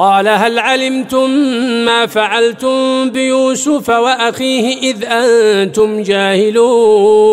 قال هل علمتم ما فعلتم بيوسف وأخيه إذ أنتم جاهلون